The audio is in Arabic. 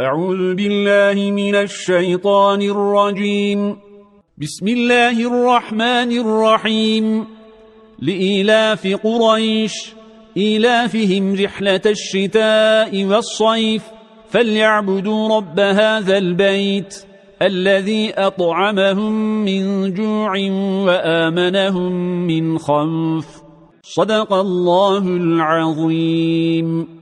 أعوذ بالله من الشيطان الرجيم. بسم الله الرحمن الرحيم. لإلاف قريش إلافهم رحلة الشتاء والصيف فليعبدوا رب هذا البيت الذي أطعمهم من جوع وآمنهم من خنف صدق الله العظيم.